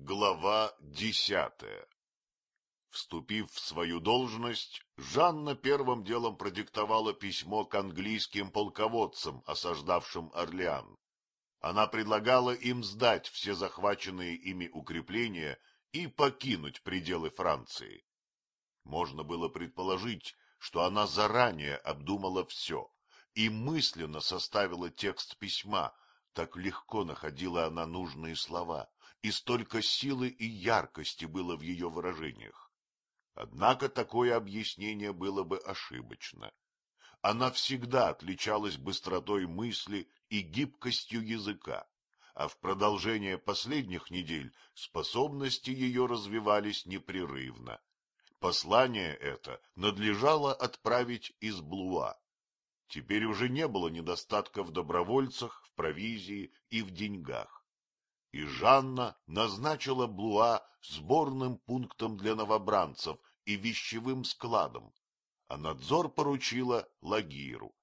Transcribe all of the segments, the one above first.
Глава десятая Вступив в свою должность, Жанна первым делом продиктовала письмо к английским полководцам, осаждавшим Орлеан. Она предлагала им сдать все захваченные ими укрепления и покинуть пределы Франции. Можно было предположить, что она заранее обдумала все и мысленно составила текст письма, так легко находила она нужные слова и столько силы и яркости было в ее выражениях. Однако такое объяснение было бы ошибочно. Она всегда отличалась быстротой мысли и гибкостью языка, а в продолжение последних недель способности ее развивались непрерывно. Послание это надлежало отправить из Блуа. Теперь уже не было недостатка в добровольцах, в провизии и в деньгах и Жанна назначила Блуа сборным пунктом для новобранцев и вещевым складом, а надзор поручила Лагиру.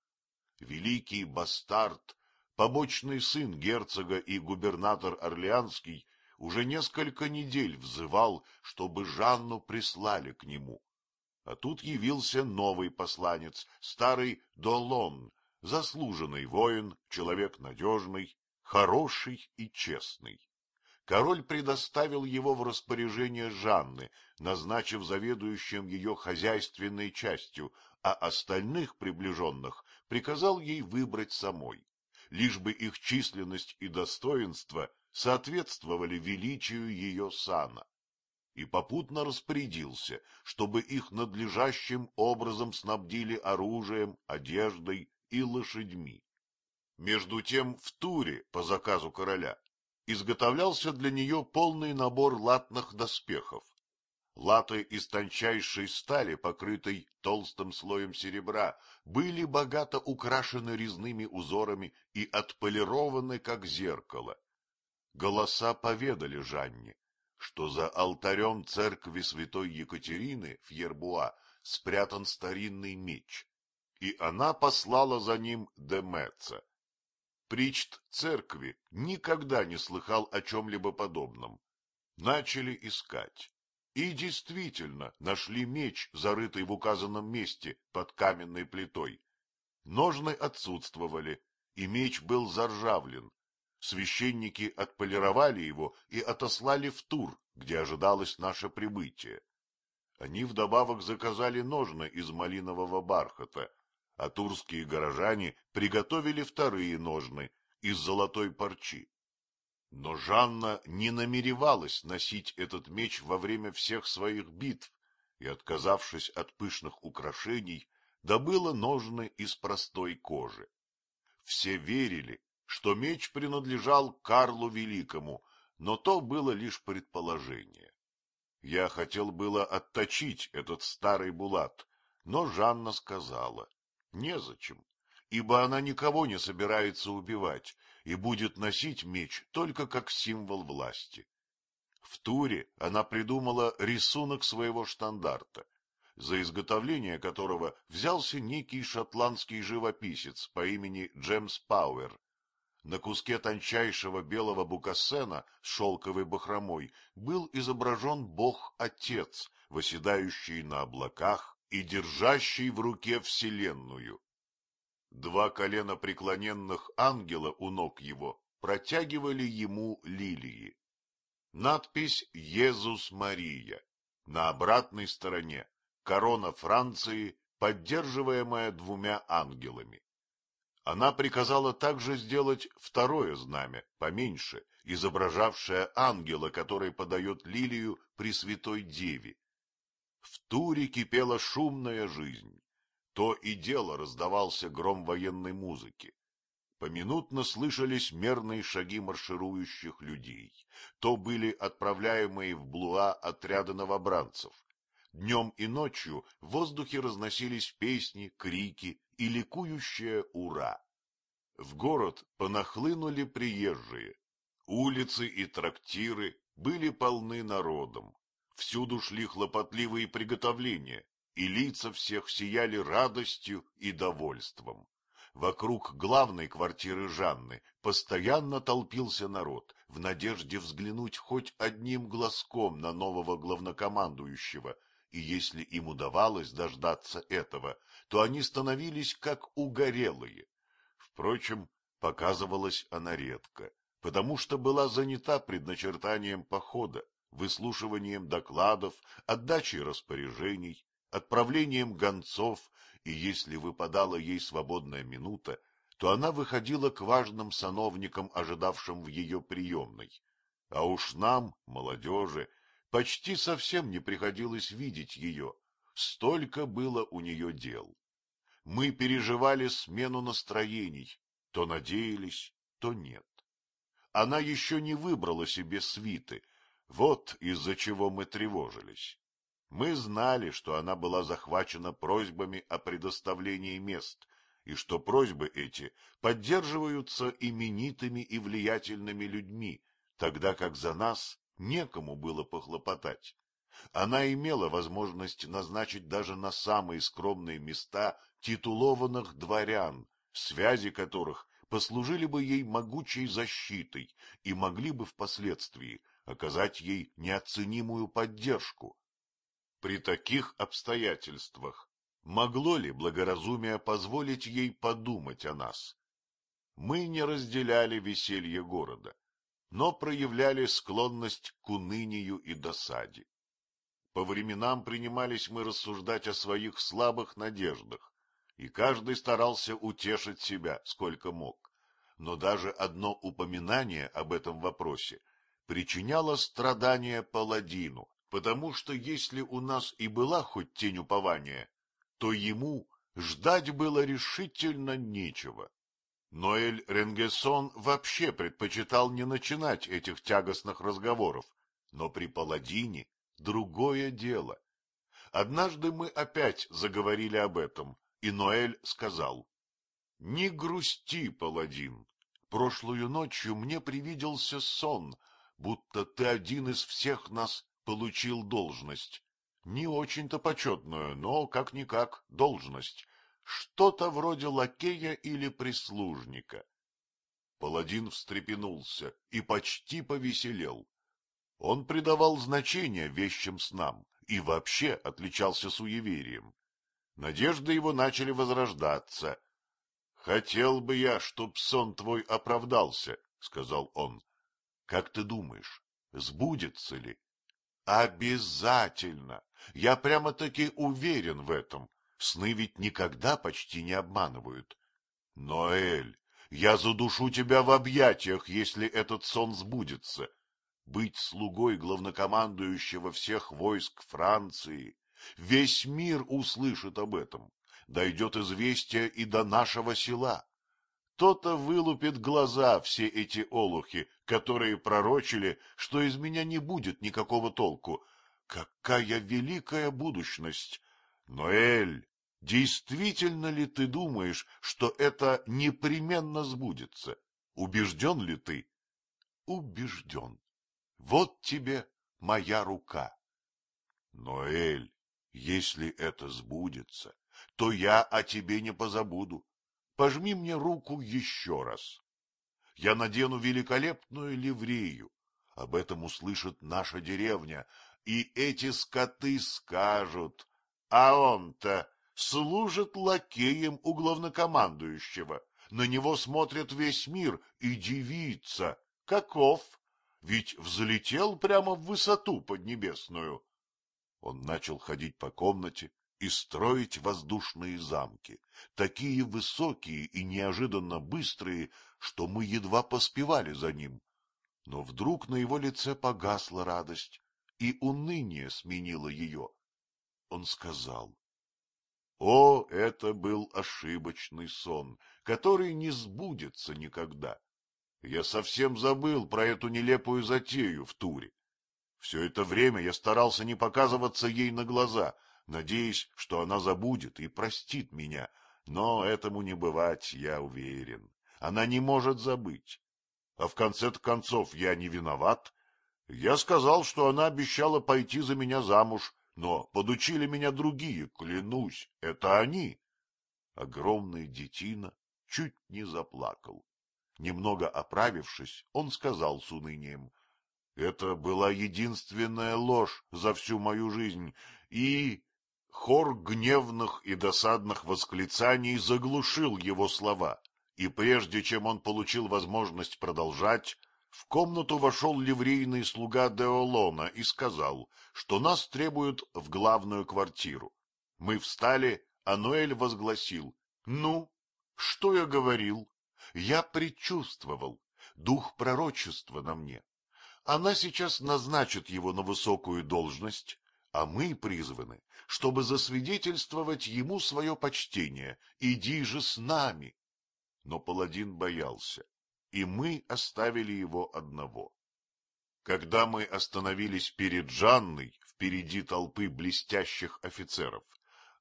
Великий бастард, побочный сын герцога и губернатор Орлеанский, уже несколько недель взывал, чтобы Жанну прислали к нему. А тут явился новый посланец, старый Долон, заслуженный воин, человек надежный, хороший и честный. Король предоставил его в распоряжение Жанны, назначив заведующим ее хозяйственной частью, а остальных приближенных приказал ей выбрать самой, лишь бы их численность и достоинство соответствовали величию ее сана. И попутно распорядился, чтобы их надлежащим образом снабдили оружием, одеждой и лошадьми. Между тем в Туре, по заказу короля, изготовлялся для нее полный набор латных доспехов. Латы из тончайшей стали, покрытой толстым слоем серебра, были богато украшены резными узорами и отполированы, как зеркало. Голоса поведали Жанне, что за алтарем церкви святой Екатерины в Ербуа спрятан старинный меч, и она послала за ним Демеца. Причт церкви никогда не слыхал о чем-либо подобном. Начали искать. И действительно нашли меч, зарытый в указанном месте под каменной плитой. Ножны отсутствовали, и меч был заржавлен. Священники отполировали его и отослали в Тур, где ожидалось наше прибытие. Они вдобавок заказали ножны из малинового бархата, а турские горожане приготовили вторые ножны из золотой парчи. Но Жанна не намеревалась носить этот меч во время всех своих битв и, отказавшись от пышных украшений, добыла ножны из простой кожи. Все верили, что меч принадлежал Карлу Великому, но то было лишь предположение. Я хотел было отточить этот старый булат, но Жанна сказала, Незачем, ибо она никого не собирается убивать и будет носить меч только как символ власти. В туре она придумала рисунок своего штандарта, за изготовление которого взялся некий шотландский живописец по имени Джемс Пауэр. На куске тончайшего белого букасена с шелковой бахромой был изображен бог-отец, восседающий на облаках и держащий в руке вселенную. Два колена преклоненных ангела у ног его протягивали ему лилии. Надпись «Езус Мария». На обратной стороне корона Франции, поддерживаемая двумя ангелами. Она приказала также сделать второе знамя, поменьше, изображавшее ангела, который подает лилию Пресвятой Деве, в Туре кипела шумная жизнь. То и дело раздавался гром военной музыки. Поминутно слышались мерные шаги марширующих людей. То были отправляемые в Блуа отряды новобранцев. Днем и ночью в воздухе разносились песни, крики и ликующее «Ура!». В город понахлынули приезжие. Улицы и трактиры были полны народом. Всюду шли хлопотливые приготовления, и лица всех сияли радостью и довольством. Вокруг главной квартиры Жанны постоянно толпился народ в надежде взглянуть хоть одним глазком на нового главнокомандующего, и если им удавалось дождаться этого, то они становились как угорелые. Впрочем, показывалась она редко, потому что была занята предначертанием похода, выслушиванием докладов, отдачей распоряжений, отправлением гонцов, и если выпадала ей свободная минута, то она выходила к важным сановникам, ожидавшим в ее приемной. А уж нам, молодежи, почти совсем не приходилось видеть ее, столько было у нее дел. Мы переживали смену настроений, то надеялись, то нет. Она еще не выбрала себе свиты, вот из-за чего мы тревожились. Мы знали, что она была захвачена просьбами о предоставлении мест, и что просьбы эти поддерживаются именитыми и влиятельными людьми, тогда как за нас некому было похлопотать. Она имела возможность назначить даже на самые скромные места титулованных дворян, связи которых послужили бы ей могучей защитой и могли бы впоследствии оказать ей неоценимую поддержку. При таких обстоятельствах могло ли благоразумие позволить ей подумать о нас? Мы не разделяли веселье города, но проявляли склонность к унынию и досаде. По временам принимались мы рассуждать о своих слабых надеждах, и каждый старался утешить себя, сколько мог. Но даже одно упоминание об этом вопросе причиняло страдания паладину, потому что если у нас и была хоть тень упования, то ему ждать было решительно нечего. Ноэль Ренгесон вообще предпочитал не начинать этих тягостных разговоров, но при паладине другое дело. Однажды мы опять заговорили об этом, и Ноэль сказал, — Не грусти, паладин, прошлую ночью мне привиделся сон, будто ты один из всех нас получил должность. Не очень-то почетную, но, как-никак, должность. Что-то вроде лакея или прислужника. Паладин встрепенулся и почти повеселел. Он придавал значение вещим снам и вообще отличался суеверием. Надежды его начали возрождаться. — Хотел бы я, чтоб сон твой оправдался, — сказал он. — Как ты думаешь, сбудется ли? Обязательно. Я прямо-таки уверен в этом. Сны ведь никогда почти не обманывают. Ноэль, я задушу тебя в объятиях, если этот сон сбудется. Быть слугой главнокомандующего всех войск Франции. Весь мир услышит об этом. Дойдет известие и до нашего села. То-то вылупит глаза все эти олухи, которые пророчили, что из меня не будет никакого толку. Какая великая будущность! Ноэль, действительно ли ты думаешь, что это непременно сбудется? Убежден ли ты? Убежден. Вот тебе моя рука. Ноэль, если это сбудется, то я о тебе не позабуду пожми мне руку еще раз. Я надену великолепную ливрею, об этом услышит наша деревня, и эти скоты скажут, а он-то служит лакеем у главнокомандующего, на него смотрит весь мир и дивится, каков, ведь взлетел прямо в высоту поднебесную. Он начал ходить по комнате, и строить воздушные замки, такие высокие и неожиданно быстрые, что мы едва поспевали за ним. Но вдруг на его лице погасла радость, и уныние сменило ее. Он сказал, — О, это был ошибочный сон, который не сбудется никогда. Я совсем забыл про эту нелепую затею в туре. Все это время я старался не показываться ей на глаза, надеясь, что она забудет и простит меня, но этому не бывать, я уверен. Она не может забыть. А в конце-то концов я не виноват. Я сказал, что она обещала пойти за меня замуж, но подучили меня другие, клянусь, это они. Огромная детина, чуть не заплакал. Немного оправившись, он сказал с унынием, — Это была единственная ложь за всю мою жизнь, и... Хор гневных и досадных восклицаний заглушил его слова, и прежде чем он получил возможность продолжать, в комнату вошел ливрейный слуга Деолона и сказал, что нас требуют в главную квартиру. Мы встали, а Ноэль возгласил. — Ну, что я говорил? Я предчувствовал. Дух пророчества на мне. Она сейчас назначит его на высокую должность, а мы призваны, чтобы засвидетельствовать ему свое почтение. Иди же с нами. Но паладин боялся, и мы оставили его одного. Когда мы остановились перед Жанной, впереди толпы блестящих офицеров,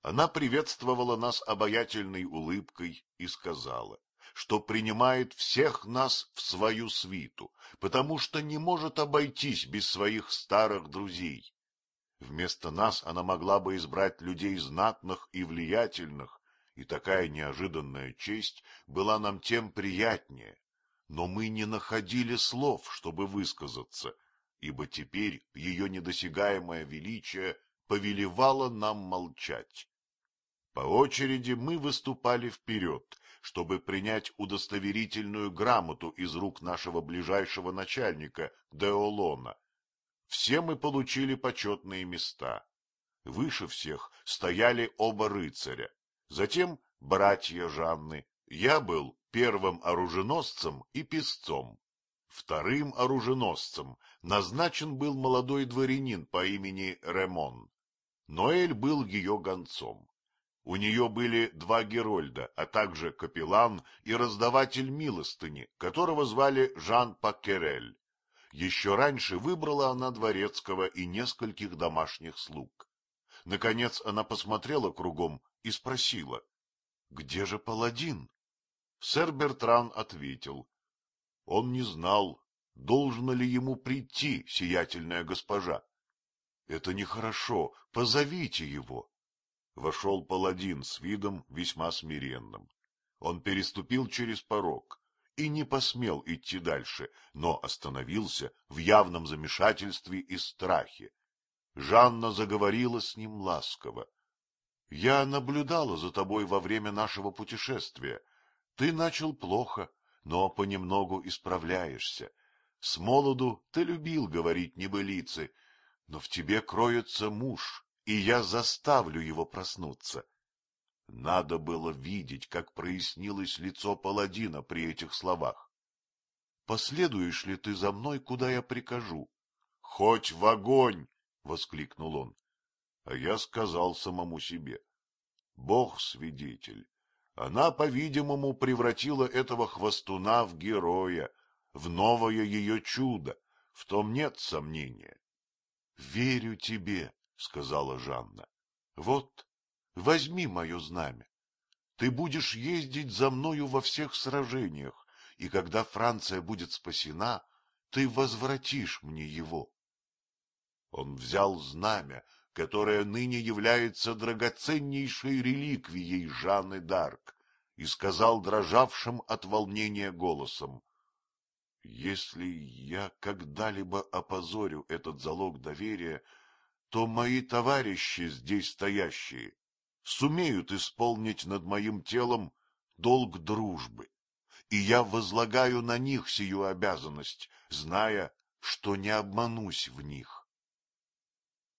она приветствовала нас обаятельной улыбкой и сказала, что принимает всех нас в свою свиту, потому что не может обойтись без своих старых друзей. Вместо нас она могла бы избрать людей знатных и влиятельных, и такая неожиданная честь была нам тем приятнее. Но мы не находили слов, чтобы высказаться, ибо теперь ее недосягаемое величие повелевало нам молчать. По очереди мы выступали вперед, чтобы принять удостоверительную грамоту из рук нашего ближайшего начальника, Деолона, все мы получили почетные места. Выше всех стояли оба рыцаря, затем братья Жанны. Я был первым оруженосцем и песцом. Вторым оруженосцем назначен был молодой дворянин по имени Ремон. Ноэль был ее гонцом. У нее были два герольда, а также капеллан и раздаватель милостыни, которого звали Жан Паккерель. Еще раньше выбрала она дворецкого и нескольких домашних слуг. Наконец она посмотрела кругом и спросила, — Где же паладин? Сэр Бертран ответил, — Он не знал, должно ли ему прийти, сиятельная госпожа. — Это нехорошо, позовите его. Вошел паладин с видом весьма смиренным. Он переступил через порог и не посмел идти дальше, но остановился в явном замешательстве и страхе. Жанна заговорила с ним ласково. — Я наблюдала за тобой во время нашего путешествия. Ты начал плохо, но понемногу исправляешься. С молоду ты любил говорить небылицы, но в тебе кроется муж, и я заставлю его проснуться. Надо было видеть, как прояснилось лицо паладина при этих словах. — Последуешь ли ты за мной, куда я прикажу? — Хоть в огонь! — воскликнул он. А я сказал самому себе. — Бог свидетель. Она, по-видимому, превратила этого хвостуна в героя, в новое ее чудо. В том нет сомнения. — Верю тебе, — сказала Жанна. — Вот Возьми мое знамя. Ты будешь ездить за мною во всех сражениях, и когда Франция будет спасена, ты возвратишь мне его. Он взял знамя, которое ныне является драгоценнейшей реликвией Жанны Д'Арк, и сказал дрожавшим от волнения голосом, — Если я когда-либо опозорю этот залог доверия, то мои товарищи здесь стоящие сумеют исполнить над моим телом долг дружбы, и я возлагаю на них сию обязанность, зная, что не обманусь в них.